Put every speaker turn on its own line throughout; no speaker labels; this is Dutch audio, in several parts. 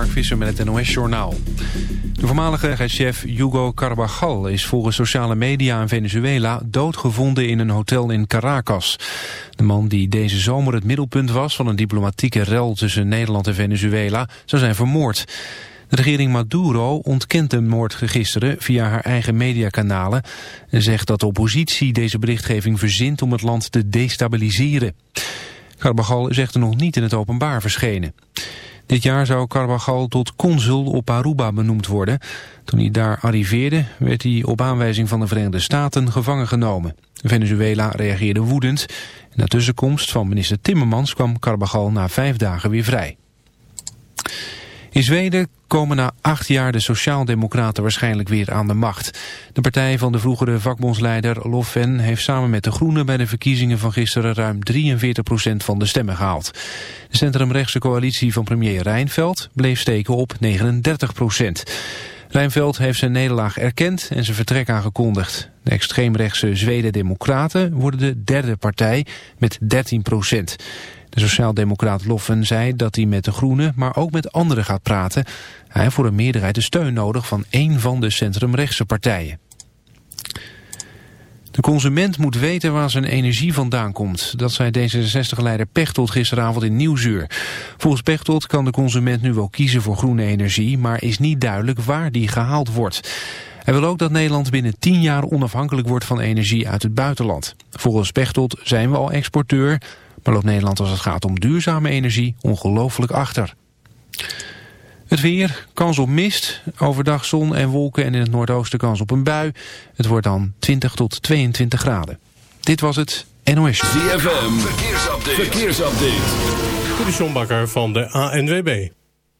Mark Visser met het NOS-journaal. De voormalige chef Hugo Carvajal is volgens sociale media in Venezuela doodgevonden in een hotel in Caracas. De man die deze zomer het middelpunt was van een diplomatieke rel tussen Nederland en Venezuela zou zijn vermoord. De regering Maduro ontkent de moord gisteren via haar eigen mediakanalen... en zegt dat de oppositie deze berichtgeving verzint om het land te destabiliseren. Carvajal is echter nog niet in het openbaar verschenen. Dit jaar zou Carvajal tot consul op Aruba benoemd worden. Toen hij daar arriveerde werd hij op aanwijzing van de Verenigde Staten gevangen genomen. Venezuela reageerde woedend. Na tussenkomst van minister Timmermans kwam Carvajal na vijf dagen weer vrij. In Zweden komen na acht jaar de Sociaaldemocraten waarschijnlijk weer aan de macht. De partij van de vroegere vakbondsleider Loffen heeft samen met de Groenen bij de verkiezingen van gisteren ruim 43% van de stemmen gehaald. De centrumrechtse coalitie van premier Rijnveld bleef steken op 39% Rijnveld heeft zijn nederlaag erkend en zijn vertrek aangekondigd. De extreemrechtse Zweden Democraten worden de derde partij met 13 procent. De sociaaldemocraat Loffen zei dat hij met de Groenen, maar ook met anderen gaat praten. Hij heeft voor een meerderheid de steun nodig van één van de centrumrechtse partijen. De consument moet weten waar zijn energie vandaan komt. Dat zei D66-leider Pechtold gisteravond in Nieuwsuur. Volgens Pechtold kan de consument nu wel kiezen voor groene energie... maar is niet duidelijk waar die gehaald wordt. Hij wil ook dat Nederland binnen 10 jaar onafhankelijk wordt van energie uit het buitenland. Volgens Pechtold zijn we al exporteur... maar loopt Nederland als het gaat om duurzame energie ongelooflijk achter. Het weer, kans op mist, overdag zon en wolken en in het noordoosten kans op een bui. Het wordt dan 20 tot 22 graden. Dit was het NOS.
ZFM, verkeersupdate. verkeersupdate.
De van de ANWB.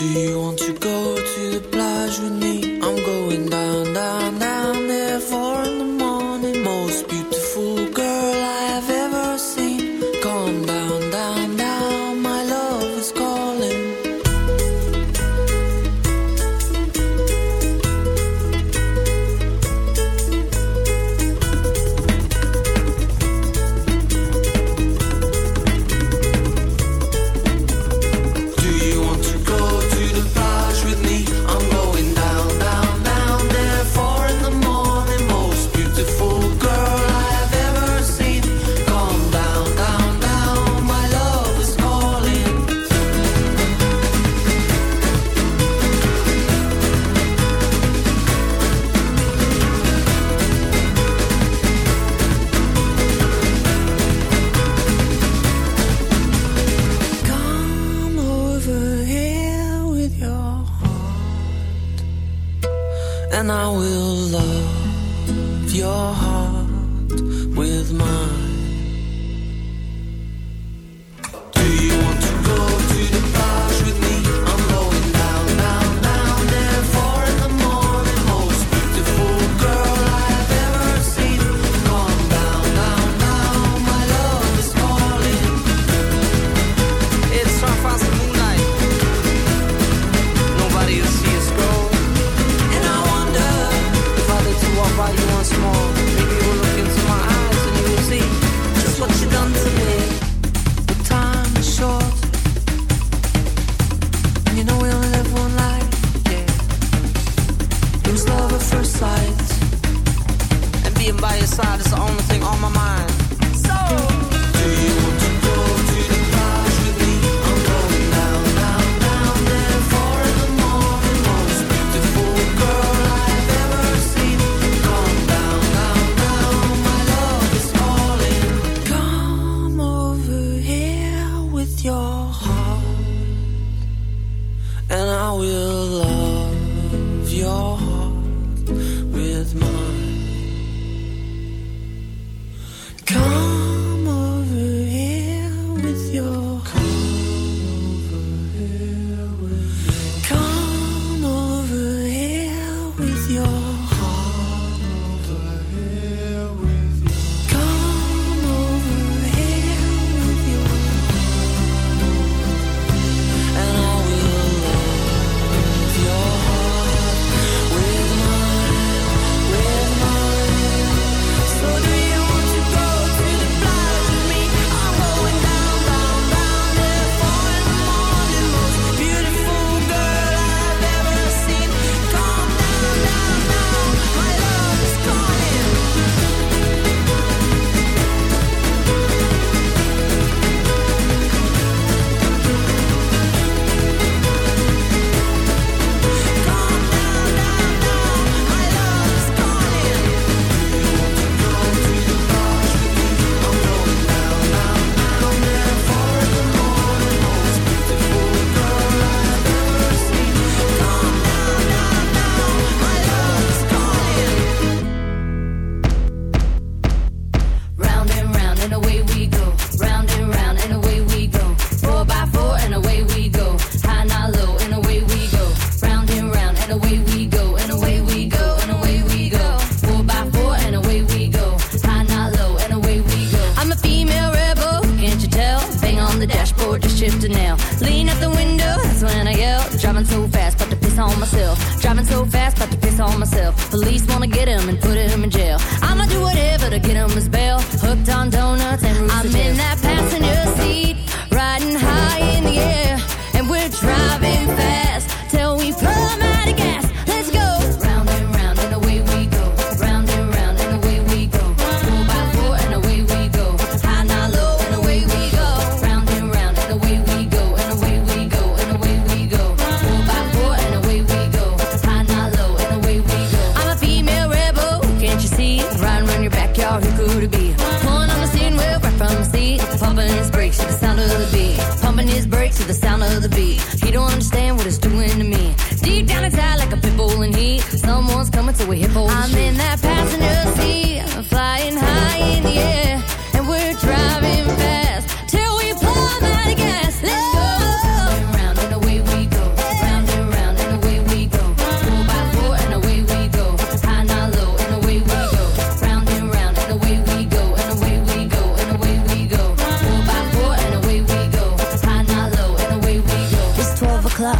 Do you want to go to the plage with me?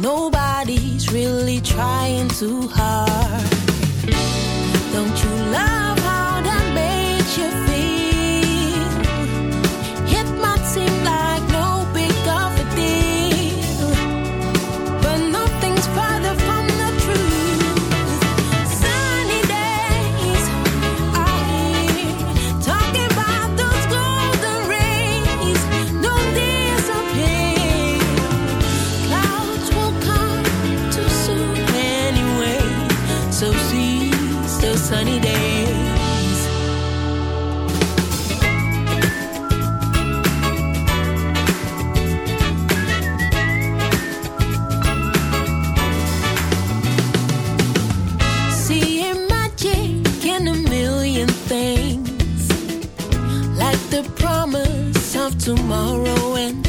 nobody's really trying too hard.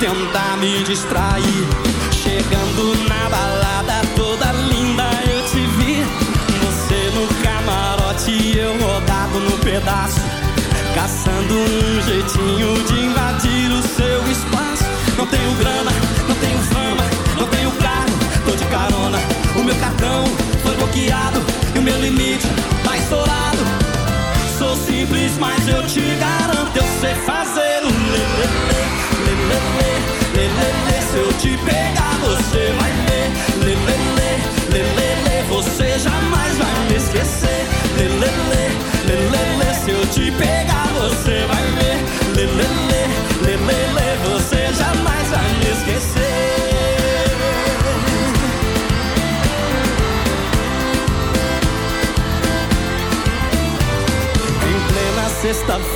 tentar me distrair.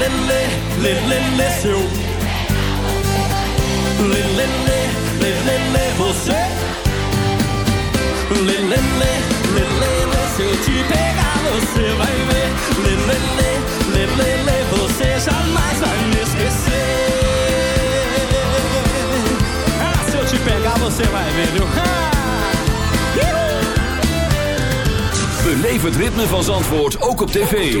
lê lê lê lê lê seu lê você lê lê lê se eu te pegar você vai ver lê lê lê lê você jamais vai me esquecer ah, se eu te pegar você vai ver viu
Beleef het ritme van Zandvoort ook op tv.